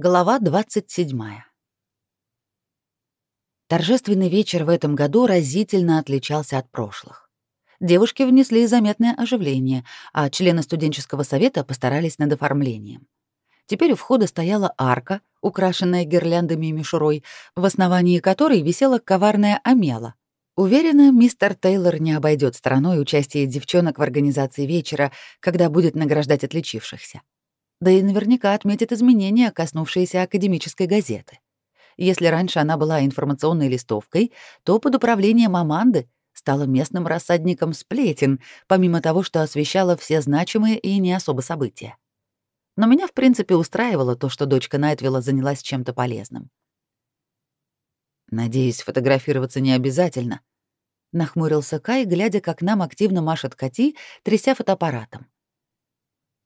Глава 27. Торжественный вечер в этом году разительно отличался от прошлых. Девушки внесли заметное оживление, а члены студенческого совета постарались над оформлением. Теперь у входа стояла арка, украшенная гирляндами и мишурой, в основании которой висела коварная омела. Уверена, мистер Тейлор не обойдет стороной участие девчонок в организации вечера, когда будет награждать отличившихся да и наверняка отметит изменения, коснувшиеся академической газеты. Если раньше она была информационной листовкой, то под управлением Аманды стала местным рассадником сплетен, помимо того, что освещала все значимые и не особо события. Но меня, в принципе, устраивало то, что дочка Найтвилла занялась чем-то полезным. «Надеюсь, фотографироваться не обязательно», — нахмурился Кай, глядя, как нам активно машет Кати, тряся фотоаппаратом.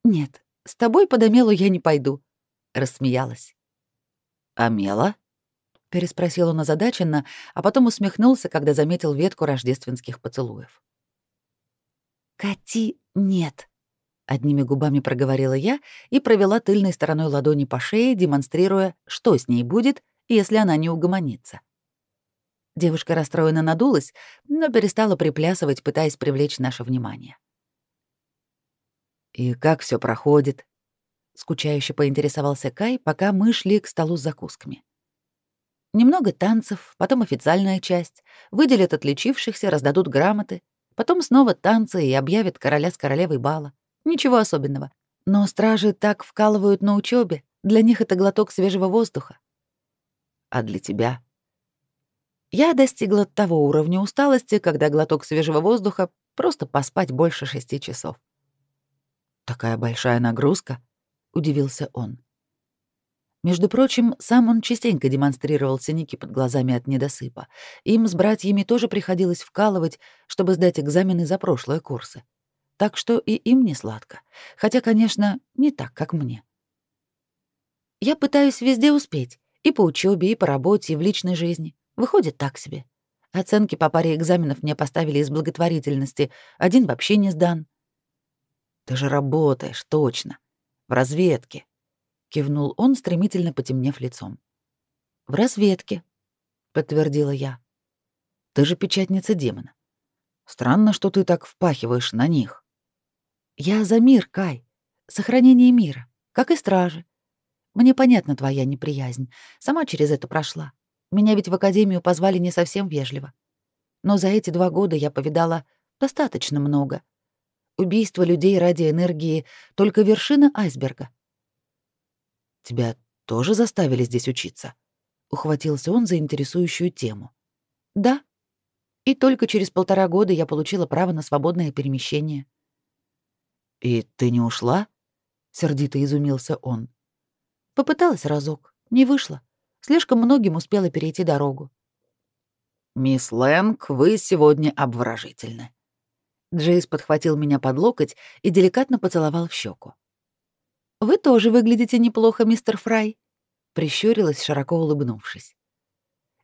«Нет, с тобой под Амелу я не пойду», — рассмеялась. «Амела?» — переспросил он озадаченно, а потом усмехнулся, когда заметил ветку рождественских поцелуев. «Кати нет», — одними губами проговорила я и провела тыльной стороной ладони по шее, демонстрируя, что с ней будет, если она не угомонится. Девушка расстроенно надулась, но перестала приплясывать, пытаясь привлечь наше внимание. «И как все проходит?» — скучающе поинтересовался Кай, пока мы шли к столу с закусками. Немного танцев, потом официальная часть, выделят отличившихся, раздадут грамоты, потом снова танцы и объявят короля с королевой бала. Ничего особенного. Но стражи так вкалывают на учебе, для них это глоток свежего воздуха. А для тебя? Я достигла того уровня усталости, когда глоток свежего воздуха — просто поспать больше шести часов. «Такая большая нагрузка?» — удивился он. Между прочим, сам он частенько демонстрировал синяки под глазами от недосыпа. Им с братьями тоже приходилось вкалывать, чтобы сдать экзамены за прошлые курсы. Так что и им не сладко. Хотя, конечно, не так, как мне. Я пытаюсь везде успеть. И по учебе, и по работе, и в личной жизни. Выходит так себе. Оценки по паре экзаменов мне поставили из благотворительности. Один вообще не сдан. Ты же работаешь, точно. В разведке. Кивнул он, стремительно потемнев лицом. В разведке, подтвердила я. Ты же печатница демона. Странно, что ты так впахиваешь на них. Я за мир, Кай. Сохранение мира, как и стражи. Мне понятна твоя неприязнь. Сама через это прошла. Меня ведь в академию позвали не совсем вежливо. Но за эти два года я повидала достаточно много. Убийство людей ради энергии — только вершина айсберга. «Тебя тоже заставили здесь учиться?» — ухватился он за интересующую тему. «Да. И только через полтора года я получила право на свободное перемещение». «И ты не ушла?» — сердито изумился он. «Попыталась разок. Не вышло. Слишком многим успела перейти дорогу». «Мисс Лэнг, вы сегодня обворожительны», Джейс подхватил меня под локоть и деликатно поцеловал в щеку. «Вы тоже выглядите неплохо, мистер Фрай», — прищурилась, широко улыбнувшись.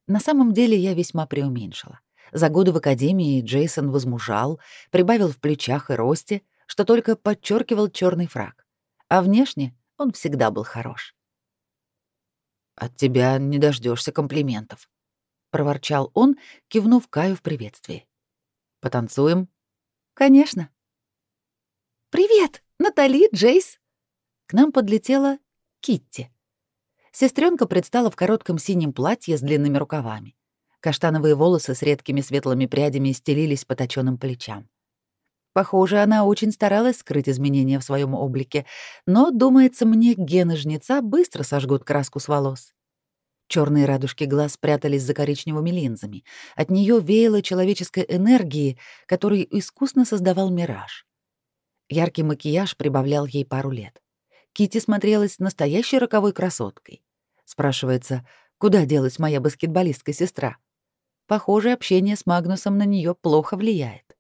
На самом деле я весьма преуменьшила. За годы в академии Джейсон возмужал, прибавил в плечах и росте, что только подчеркивал черный фраг. А внешне он всегда был хорош. «От тебя не дождешься комплиментов», — проворчал он, кивнув Каю в приветствии. «Потанцуем?» «Конечно». «Привет, Натали, Джейс!» К нам подлетела Китти. Сестренка предстала в коротком синем платье с длинными рукавами. Каштановые волосы с редкими светлыми прядями стелились по точёным плечам. Похоже, она очень старалась скрыть изменения в своем облике, но, думается мне, гены жнеца быстро сожгут краску с волос. Черные радужки глаз спрятались за коричневыми линзами. От нее веяло человеческой энергией, которую искусно создавал мираж. Яркий макияж прибавлял ей пару лет. Кити смотрелась настоящей роковой красоткой. Спрашивается, куда делась моя баскетболистка-сестра? Похоже, общение с Магнусом на нее плохо влияет.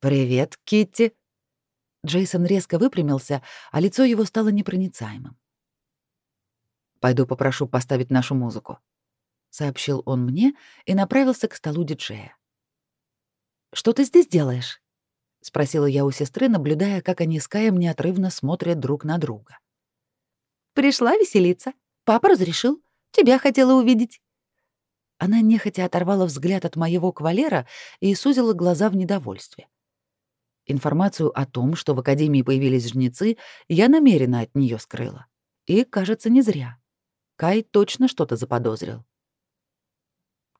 «Привет, Китти!» Джейсон резко выпрямился, а лицо его стало непроницаемым. Пойду попрошу поставить нашу музыку», — сообщил он мне и направился к столу диджея. «Что ты здесь делаешь?» — спросила я у сестры, наблюдая, как они с Каем неотрывно смотрят друг на друга. Пришла веселиться. Папа разрешил. Тебя хотела увидеть». Она нехотя оторвала взгляд от моего кавалера и сузила глаза в недовольстве. Информацию о том, что в Академии появились жнецы, я намеренно от нее скрыла. И, кажется, не зря. Кай точно что-то заподозрил.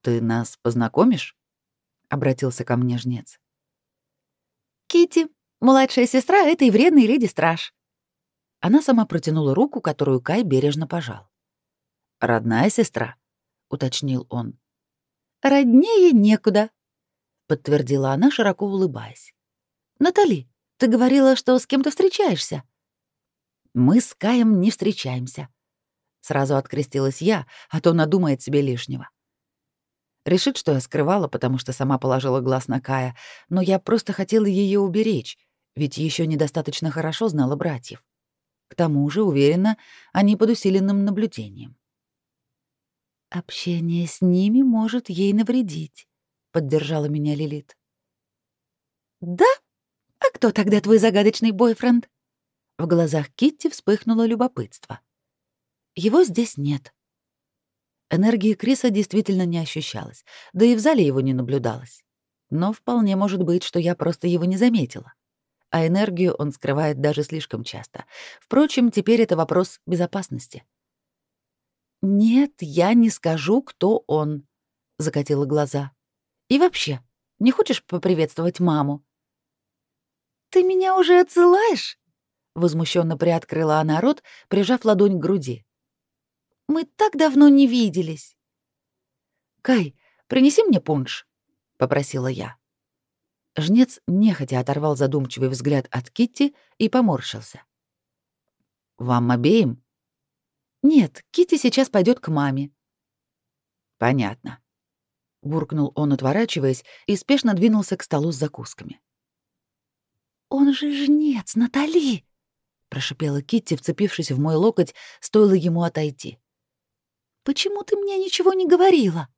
«Ты нас познакомишь?» — обратился ко мне жнец. Кити, младшая сестра этой вредной леди-страж». Она сама протянула руку, которую Кай бережно пожал. «Родная сестра?» уточнил он. Роднее некуда, подтвердила она, широко улыбаясь. Натали, ты говорила, что с кем-то встречаешься. Мы с Каем не встречаемся. Сразу открестилась я, а то надумает себе лишнего. Решит, что я скрывала, потому что сама положила глаз на Кая, но я просто хотела ее уберечь, ведь еще недостаточно хорошо знала братьев. К тому же, уверена, они под усиленным наблюдением. Общение с ними может ей навредить, поддержала меня Лилит. Да? А кто тогда твой загадочный бойфренд? В глазах Китти вспыхнуло любопытство. Его здесь нет. Энергии Криса действительно не ощущалось, да и в зале его не наблюдалось. Но вполне может быть, что я просто его не заметила. А энергию он скрывает даже слишком часто. Впрочем, теперь это вопрос безопасности. «Нет, я не скажу, кто он», — закатила глаза. «И вообще, не хочешь поприветствовать маму?» «Ты меня уже отсылаешь?» — возмущенно приоткрыла она рот, прижав ладонь к груди. «Мы так давно не виделись». «Кай, принеси мне пунш», — попросила я. Жнец нехотя оторвал задумчивый взгляд от Китти и поморщился. «Вам обеим?» Нет, Кити сейчас пойдет к маме. Понятно. буркнул он, отворачиваясь, и спешно двинулся к столу с закусками. Он же жнец, Натали, прошипела Китти, вцепившись в мой локоть, стоило ему отойти. Почему ты мне ничего не говорила?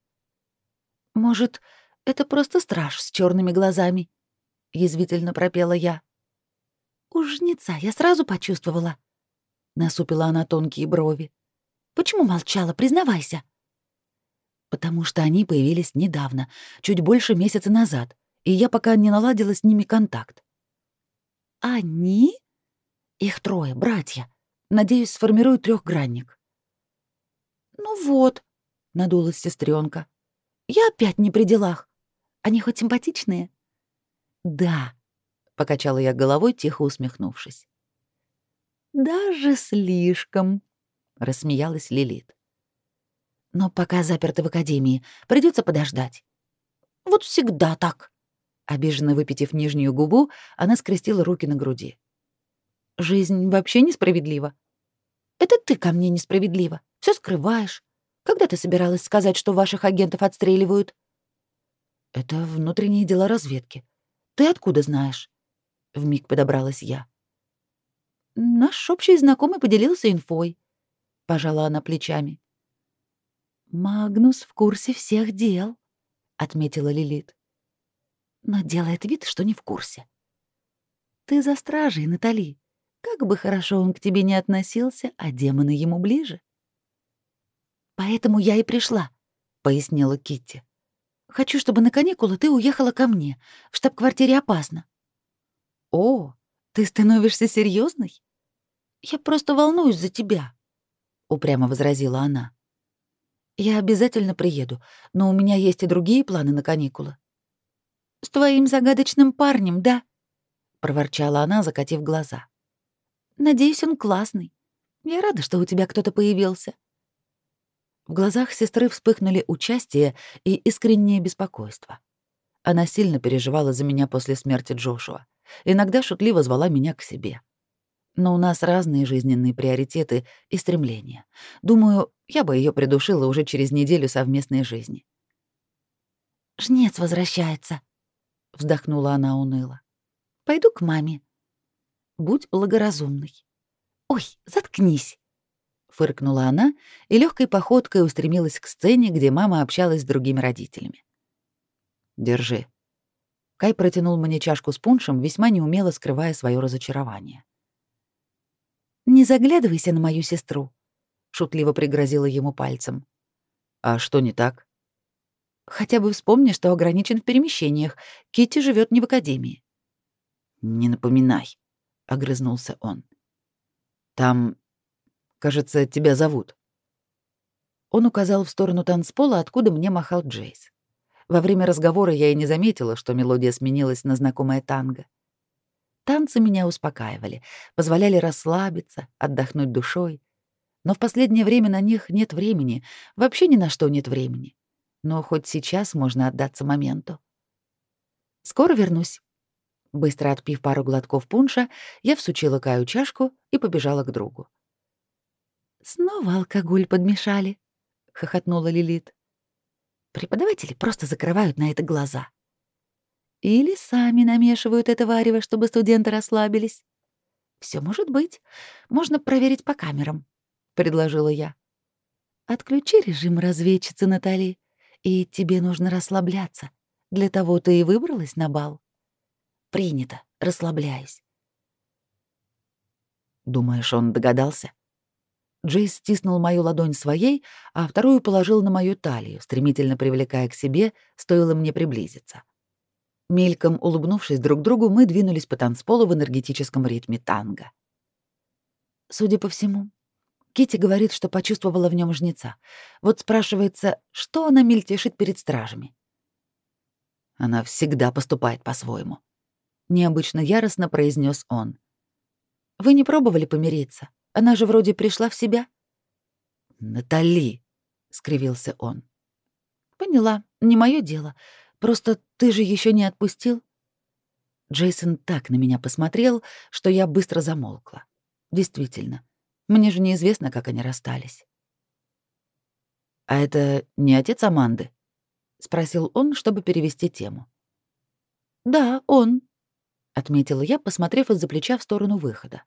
Может, это просто страж с черными глазами? язвительно пропела я. У жнеца я сразу почувствовала. Насупила она тонкие брови. Почему молчала, признавайся? Потому что они появились недавно, чуть больше месяца назад, и я пока не наладила с ними контакт. Они? Их трое, братья. Надеюсь, сформируют трехгранник. Ну вот, надулась сестренка. Я опять не при делах. Они хоть симпатичные? Да, покачала я головой, тихо усмехнувшись. Даже слишком, рассмеялась Лилит. Но пока заперты в академии, придется подождать. Вот всегда так. Обиженно выпитив нижнюю губу, она скрестила руки на груди. Жизнь вообще несправедлива. Это ты ко мне несправедлива. Все скрываешь. Когда ты собиралась сказать, что ваших агентов отстреливают? Это внутренние дела разведки. Ты откуда знаешь? Вмиг подобралась я. Наш общий знакомый поделился инфой. — пожала она плечами. «Магнус в курсе всех дел», — отметила Лилит. «Но делает вид, что не в курсе. Ты за стражей, Натали. Как бы хорошо он к тебе не относился, а демоны ему ближе». «Поэтому я и пришла», — пояснила Китти. «Хочу, чтобы на каникулы ты уехала ко мне. В штаб-квартире опасно». «О, ты становишься серьезной? Я просто волнуюсь за тебя», упрямо возразила она. Я обязательно приеду, но у меня есть и другие планы на каникулы. С твоим загадочным парнем, да? проворчала она, закатив глаза. Надеюсь, он классный. Я рада, что у тебя кто-то появился. В глазах сестры вспыхнули участие и искреннее беспокойство. Она сильно переживала за меня после смерти Джошуа. Иногда шутливо звала меня к себе. Но у нас разные жизненные приоритеты и стремления. Думаю, я бы ее придушила уже через неделю совместной жизни. «Жнец возвращается», — вздохнула она уныло. «Пойду к маме. Будь благоразумной». «Ой, заткнись!» — фыркнула она и легкой походкой устремилась к сцене, где мама общалась с другими родителями. «Держи». Кай протянул мне чашку с пуншем, весьма неумело скрывая свое разочарование. «Не заглядывайся на мою сестру», — шутливо пригрозила ему пальцем. «А что не так?» «Хотя бы вспомни, что ограничен в перемещениях. Кити живет не в академии». «Не напоминай», — огрызнулся он. «Там, кажется, тебя зовут». Он указал в сторону танцпола, откуда мне махал Джейс. Во время разговора я и не заметила, что мелодия сменилась на знакомое танго. Танцы меня успокаивали, позволяли расслабиться, отдохнуть душой. Но в последнее время на них нет времени, вообще ни на что нет времени. Но хоть сейчас можно отдаться моменту. Скоро вернусь. Быстро отпив пару глотков пунша, я всучила Каю чашку и побежала к другу. «Снова алкоголь подмешали», — хохотнула Лилит. «Преподаватели просто закрывают на это глаза». Или сами намешивают это варево, чтобы студенты расслабились. Все может быть. Можно проверить по камерам, предложила я. Отключи режим разведчицы, Натали, и тебе нужно расслабляться. Для того ты и выбралась на бал. Принято, расслабляюсь. Думаешь, он догадался? Джейс стиснул мою ладонь своей, а вторую положил на мою талию, стремительно привлекая к себе, стоило мне приблизиться. Мельком улыбнувшись друг другу, мы двинулись по танцполу в энергетическом ритме танго. Судя по всему, Кити говорит, что почувствовала в нем жнеца. Вот спрашивается, что она мельтешит перед стражами. Она всегда поступает по-своему. Необычно яростно произнес он. Вы не пробовали помириться? Она же вроде пришла в себя. Натали, скривился он. Поняла, не мое дело. Просто ты же еще не отпустил?» Джейсон так на меня посмотрел, что я быстро замолкла. Действительно, мне же неизвестно, как они расстались. «А это не отец Аманды?» — спросил он, чтобы перевести тему. «Да, он», — отметила я, посмотрев из-за плеча в сторону выхода.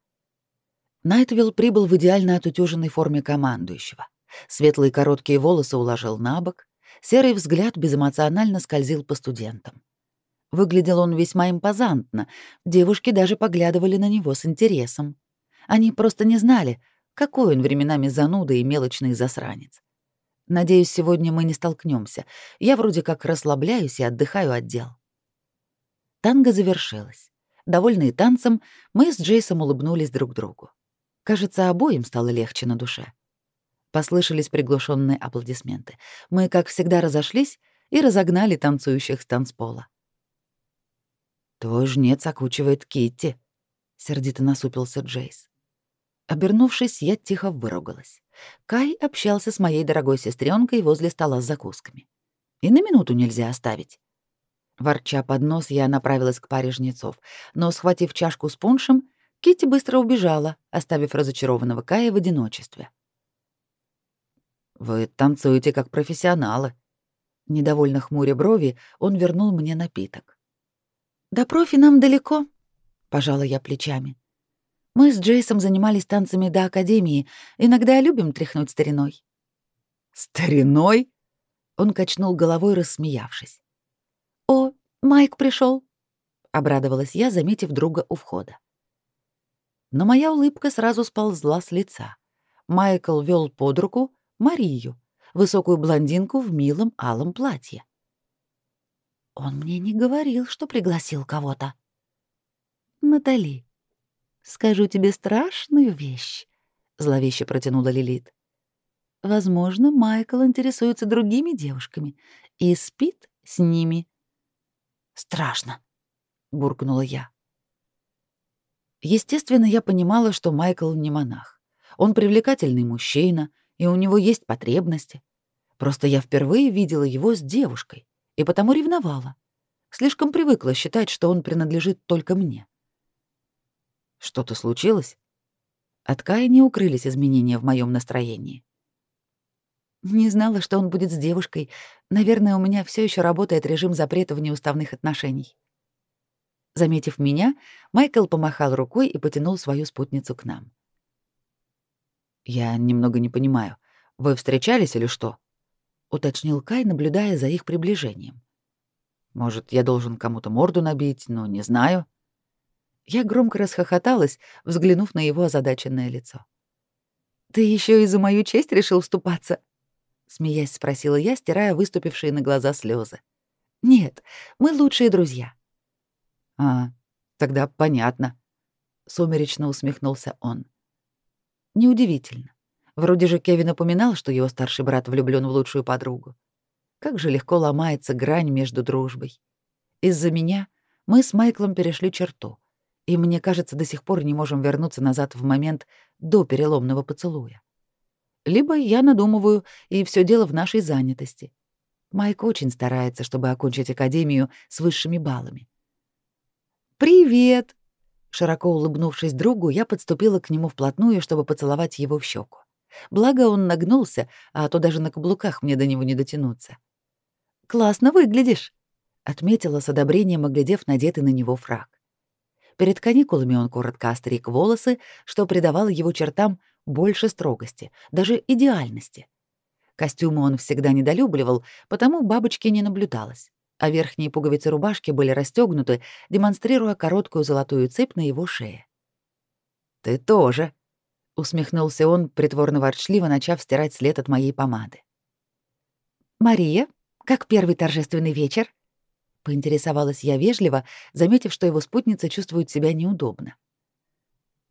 Найтвилл прибыл в идеально отутюженной форме командующего. Светлые короткие волосы уложил на бок, Серый взгляд безэмоционально скользил по студентам. Выглядел он весьма импозантно, девушки даже поглядывали на него с интересом. Они просто не знали, какой он временами зануда и мелочный засранец. Надеюсь, сегодня мы не столкнемся. Я вроде как расслабляюсь и отдыхаю от дел. Танго завершилось. Довольные танцем, мы с Джейсом улыбнулись друг другу. Кажется, обоим стало легче на душе. Послышались приглушенные аплодисменты. Мы, как всегда, разошлись и разогнали танцующих с танцпола. «Твой жнец окучивает Китти», — сердито насупился Джейс. Обернувшись, я тихо выругалась. Кай общался с моей дорогой сестренкой возле стола с закусками. И на минуту нельзя оставить. Ворча под нос, я направилась к паре жнецов, но, схватив чашку с пуншем, Китти быстро убежала, оставив разочарованного Кая в одиночестве. Вы танцуете как профессионалы. Недовольно хмуря брови, он вернул мне напиток. До профи нам далеко, пожала я плечами. Мы с Джейсом занимались танцами до академии, иногда любим тряхнуть стариной. Стариной? Он качнул головой, рассмеявшись. О, Майк пришел, обрадовалась я, заметив друга у входа. Но моя улыбка сразу сползла с лица. Майкл вел под руку, Марию, высокую блондинку в милом алом платье. Он мне не говорил, что пригласил кого-то. Натали, скажу тебе страшную вещь, зловеще протянула Лилит. Возможно, Майкл интересуется другими девушками и спит с ними. Страшно, буркнула я. Естественно, я понимала, что Майкл не монах. Он привлекательный мужчина, и у него есть потребности. Просто я впервые видела его с девушкой и потому ревновала. Слишком привыкла считать, что он принадлежит только мне. Что-то случилось? От Кая не укрылись изменения в моем настроении. Не знала, что он будет с девушкой. Наверное, у меня все еще работает режим запрета в неуставных отношений. Заметив меня, Майкл помахал рукой и потянул свою спутницу к нам. «Я немного не понимаю. Вы встречались или что?» — уточнил Кай, наблюдая за их приближением. «Может, я должен кому-то морду набить, но не знаю». Я громко расхохоталась, взглянув на его озадаченное лицо. «Ты еще и за мою честь решил вступаться?» Смеясь, спросила я, стирая выступившие на глаза слезы. «Нет, мы лучшие друзья». «А, тогда понятно», — сумеречно усмехнулся он. «Неудивительно. Вроде же Кевин упоминал, что его старший брат влюблён в лучшую подругу. Как же легко ломается грань между дружбой. Из-за меня мы с Майклом перешли черту, и мне кажется, до сих пор не можем вернуться назад в момент до переломного поцелуя. Либо я надумываю, и все дело в нашей занятости. Майк очень старается, чтобы окончить академию с высшими баллами. «Привет!» Широко улыбнувшись другу, я подступила к нему вплотную, чтобы поцеловать его в щеку. Благо он нагнулся, а то даже на каблуках мне до него не дотянуться. «Классно выглядишь», — отметила с одобрением, оглядев надетый на него фраг. Перед каникулами он коротко остриг волосы, что придавало его чертам больше строгости, даже идеальности. Костюмы он всегда недолюбливал, потому бабочки не наблюдалось, а верхние пуговицы рубашки были расстегнуты, демонстрируя короткую золотую цепь на его шее. «Ты тоже», — усмехнулся он, притворно-ворчливо начав стирать след от моей помады. «Мария, как первый торжественный вечер?» — поинтересовалась я вежливо, заметив, что его спутница чувствует себя неудобно.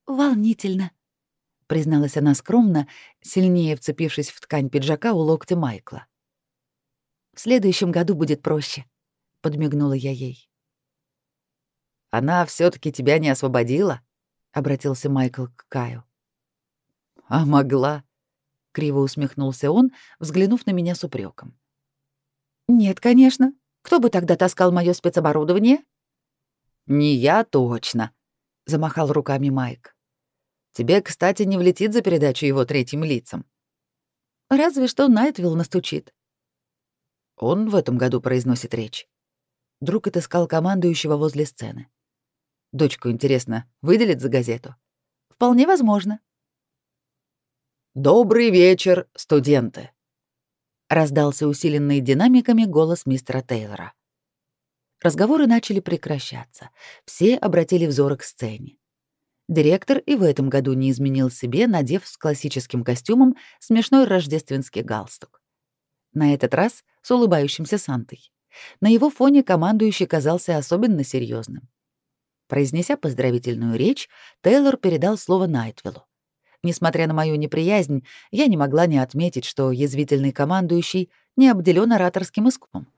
«Волнительно», — призналась она скромно, сильнее вцепившись в ткань пиджака у локтя Майкла. «В следующем году будет проще», — подмигнула я ей. «Она все таки тебя не освободила?» — обратился Майкл к Каю. «А могла», — криво усмехнулся он, взглянув на меня с упреком. «Нет, конечно. Кто бы тогда таскал мое спецоборудование?» «Не я точно», — замахал руками Майк. Тебе, кстати, не влетит за передачу его третьим лицам. Разве что Найтвилл настучит. Он в этом году произносит речь. Друг отыскал командующего возле сцены. Дочку, интересно, выделит за газету? Вполне возможно. «Добрый вечер, студенты!» Раздался усиленный динамиками голос мистера Тейлора. Разговоры начали прекращаться. Все обратили взоры к сцене. Директор и в этом году не изменил себе, надев с классическим костюмом смешной рождественский галстук. На этот раз с улыбающимся Сантой. На его фоне командующий казался особенно серьезным. Произнеся поздравительную речь, Тейлор передал слово Найтвиллу. Несмотря на мою неприязнь, я не могла не отметить, что язвительный командующий не обделен ораторским искусством.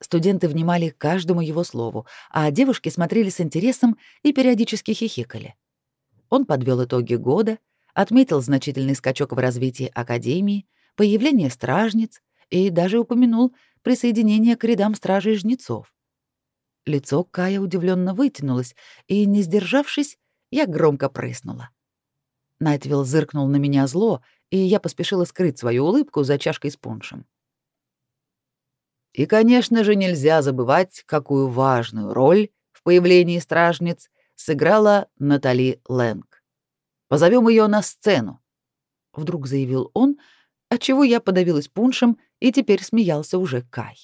Студенты внимали каждому его слову, а девушки смотрели с интересом и периодически хихикали. Он подвел итоги года, отметил значительный скачок в развитии Академии, появление стражниц и даже упомянул присоединение к рядам стражей жнецов. Лицо Кая удивленно вытянулось, и, не сдержавшись, я громко прыснула. Найтвилл зыркнул на меня зло, и я поспешила скрыть свою улыбку за чашкой с пуншем. И, конечно же, нельзя забывать, какую важную роль в появлении стражниц сыграла Натали Лэнг. Позовем ее на сцену, вдруг заявил он, отчего я подавилась пуншем, и теперь смеялся уже Кай.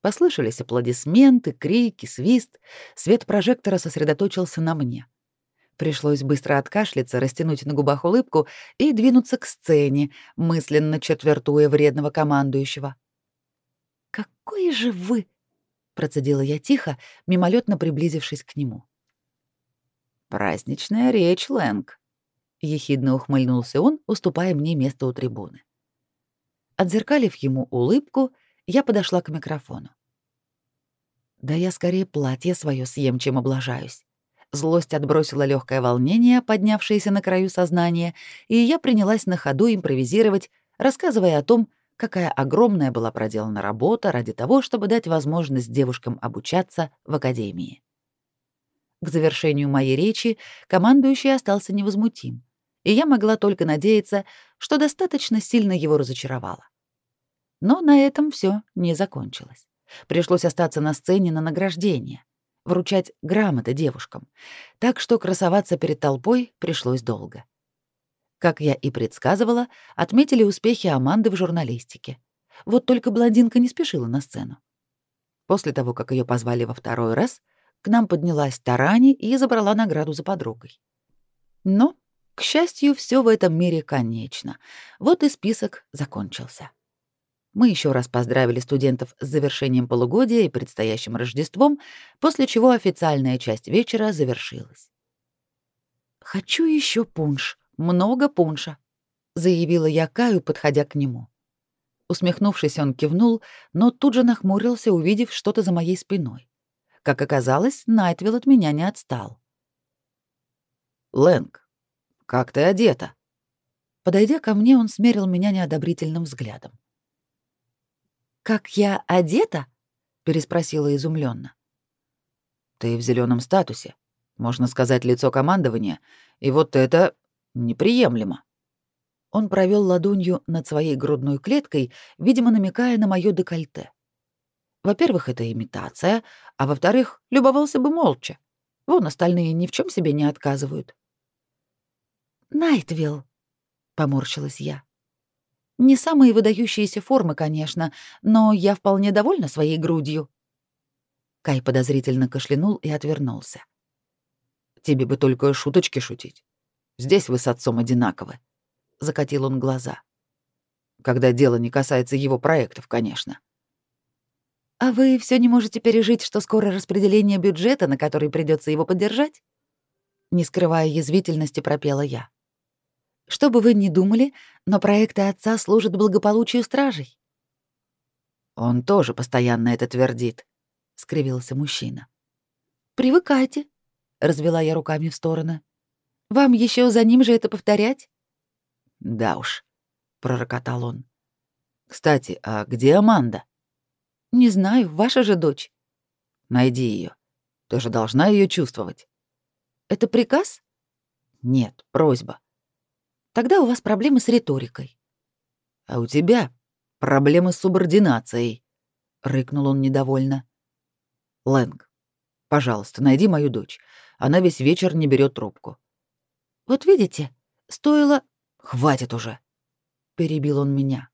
Послышались аплодисменты, крики, свист. Свет прожектора сосредоточился на мне. Пришлось быстро откашляться, растянуть на губах улыбку и двинуться к сцене, мысленно четвертуя вредного командующего. «Какой же вы!» — процедила я тихо, мимолетно приблизившись к нему. «Праздничная речь, Лэнг», — ехидно ухмыльнулся он, уступая мне место у трибуны. Отзеркалив ему улыбку, я подошла к микрофону. Да я скорее платье свое съем, чем облажаюсь. Злость отбросила легкое волнение, поднявшееся на краю сознания, и я принялась на ходу импровизировать, рассказывая о том, какая огромная была проделана работа ради того, чтобы дать возможность девушкам обучаться в академии. К завершению моей речи командующий остался невозмутим, и я могла только надеяться, что достаточно сильно его разочаровала. Но на этом все не закончилось. Пришлось остаться на сцене на награждение, вручать грамоты девушкам, так что красоваться перед толпой пришлось долго. Как я и предсказывала, отметили успехи Аманды в журналистике. Вот только блондинка не спешила на сцену. После того, как ее позвали во второй раз, к нам поднялась Тарани и забрала награду за подругой. Но, к счастью, все в этом мире конечно. Вот и список закончился. Мы еще раз поздравили студентов с завершением полугодия и предстоящим Рождеством, после чего официальная часть вечера завершилась. «Хочу еще пунш, много пунша», — заявила я Каю, подходя к нему. Усмехнувшись, он кивнул, но тут же нахмурился, увидев что-то за моей спиной. Как оказалось, Найтвилл от меня не отстал. «Лэнг, как ты одета?» Подойдя ко мне, он смерил меня неодобрительным взглядом. «Как я одета?» — переспросила изумленно. «Ты в зеленом статусе, можно сказать, лицо командования, и вот это неприемлемо». Он провел ладонью над своей грудной клеткой, видимо, намекая на моё декольте. Во-первых, это имитация, а во-вторых, любовался бы молча. Вон остальные ни в чем себе не отказывают. «Найтвилл», — поморщилась я. «Не самые выдающиеся формы, конечно, но я вполне довольна своей грудью». Кай подозрительно кашлянул и отвернулся. «Тебе бы только шуточки шутить. Здесь вы с отцом одинаковы», — закатил он глаза. «Когда дело не касается его проектов, конечно». «А вы все не можете пережить, что скоро распределение бюджета, на который придется его поддержать?» Не скрывая язвительности, пропела я. «Что бы вы ни думали, но проекты отца служат благополучию стражей». «Он тоже постоянно это твердит», — скривился мужчина. «Привыкайте», — развела я руками в стороны. «Вам еще за ним же это повторять?» «Да уж», — пророкотал он. «Кстати, а где Аманда?» Не знаю, ваша же дочь. Найди ее. Ты же должна ее чувствовать. Это приказ? Нет, просьба. Тогда у вас проблемы с риторикой. А у тебя проблемы с субординацией, рыкнул он недовольно. Лэнг, пожалуйста, найди мою дочь. Она весь вечер не берет трубку. Вот видите, стоило... Хватит уже, перебил он меня.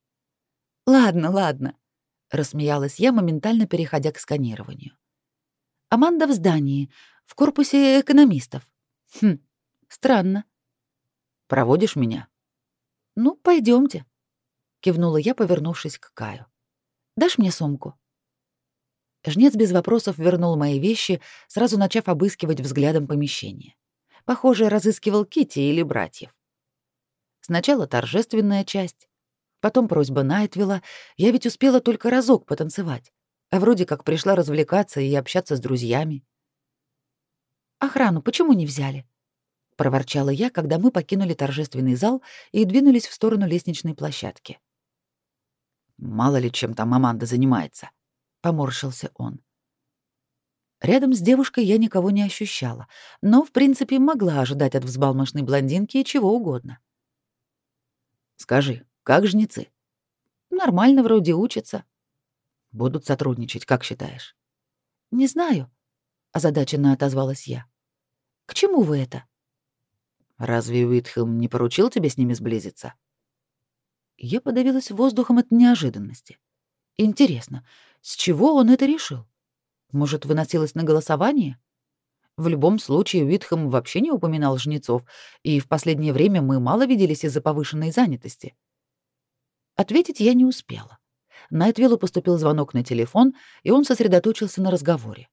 Ладно, ладно рассмеялась я, моментально переходя к сканированию. Аманда в здании, в корпусе экономистов. Хм, странно. Проводишь меня? Ну, пойдемте, кивнула я, повернувшись к Каю. Дашь мне сумку? Жнец без вопросов вернул мои вещи, сразу начав обыскивать взглядом помещение. Похоже, разыскивал Кити или братьев. Сначала торжественная часть, Потом просьба Найтвилла. Я ведь успела только разок потанцевать. А вроде как пришла развлекаться и общаться с друзьями. «Охрану почему не взяли?» — проворчала я, когда мы покинули торжественный зал и двинулись в сторону лестничной площадки. «Мало ли чем там Аманда занимается», — поморщился он. Рядом с девушкой я никого не ощущала, но, в принципе, могла ожидать от взбалмошной блондинки чего угодно. «Скажи, как жнецы? Нормально вроде учатся. Будут сотрудничать, как считаешь? Не знаю, озадаченно отозвалась я. К чему вы это? Разве Уитхем не поручил тебе с ними сблизиться? Я подавилась воздухом от неожиданности. Интересно, с чего он это решил? Может, выносилось на голосование? В любом случае, Уитхэм вообще не упоминал жнецов, и в последнее время мы мало виделись из-за повышенной занятости. Ответить я не успела. Найтвиллу поступил звонок на телефон, и он сосредоточился на разговоре.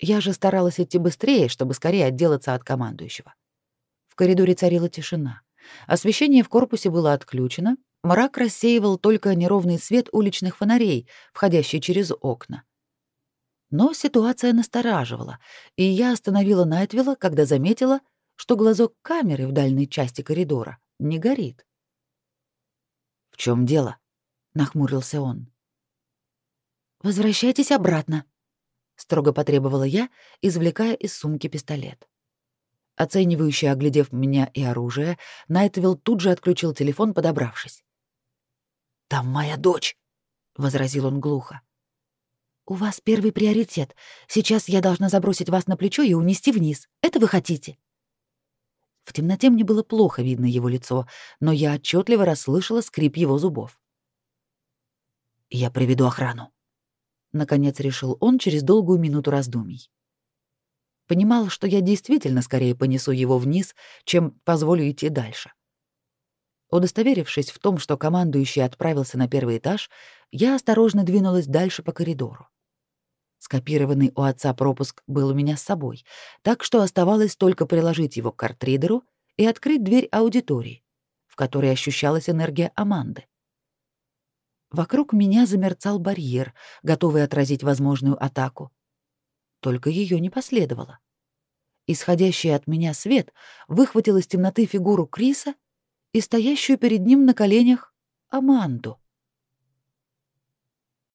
Я же старалась идти быстрее, чтобы скорее отделаться от командующего. В коридоре царила тишина. Освещение в корпусе было отключено, мрак рассеивал только неровный свет уличных фонарей, входящий через окна. Но ситуация настораживала, и я остановила Найтвилла, когда заметила, что глазок камеры в дальней части коридора не горит. В чем дело? нахмурился он. Возвращайтесь обратно, строго потребовала я, извлекая из сумки пистолет. Оценивающе оглядев меня и оружие, Найтвилл тут же отключил телефон, подобравшись. «Там моя дочь», — возразил он глухо. «У вас первый приоритет. Сейчас я должна забросить вас на плечо и унести вниз. Это вы хотите?» В темноте мне было плохо видно его лицо, но я отчетливо расслышала скрип его зубов. «Я приведу охрану», — наконец решил он через долгую минуту раздумий. Понимал, что я действительно скорее понесу его вниз, чем позволю идти дальше. Удостоверившись в том, что командующий отправился на первый этаж, я осторожно двинулась дальше по коридору. Скопированный у отца пропуск был у меня с собой, так что оставалось только приложить его к картридеру и открыть дверь аудитории, в которой ощущалась энергия Аманды. Вокруг меня замерцал барьер, готовый отразить возможную атаку. Только ее не последовало. Исходящий от меня свет выхватил из темноты фигуру Криса и стоящую перед ним на коленях Аманду.